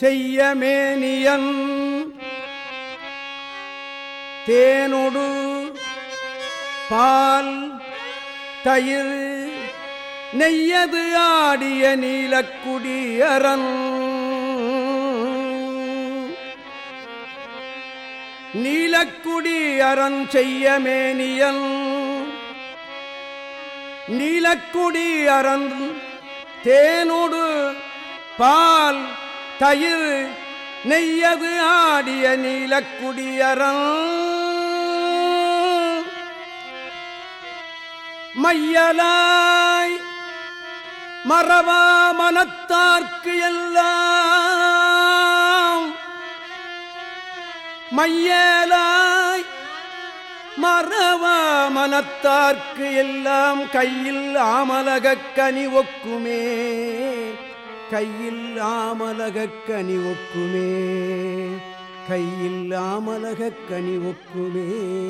செய்யமேனியன் தேனொடு பால் தயிர் நெய்யது ஆடிய நீலக்குடியரன் நீலக்குடி அரண் செய்ய மேனியன் நீலக்குடி அரண் தேனோடு பால் தயிர் நெய்யது ஆடிய நீலக்குடியரம் மையலாய் மறவா மனத்தார்க்கு எல்லாம். மையலாய் மரவா மனத்தார்க்கு எல்லாம். கையில் ஆமலகக் கனி ஒக்குமே. கையில் ஆமலகக் கனி ஒக்குமே. கையில் ஆமலகக் கனி ஒக்குமே.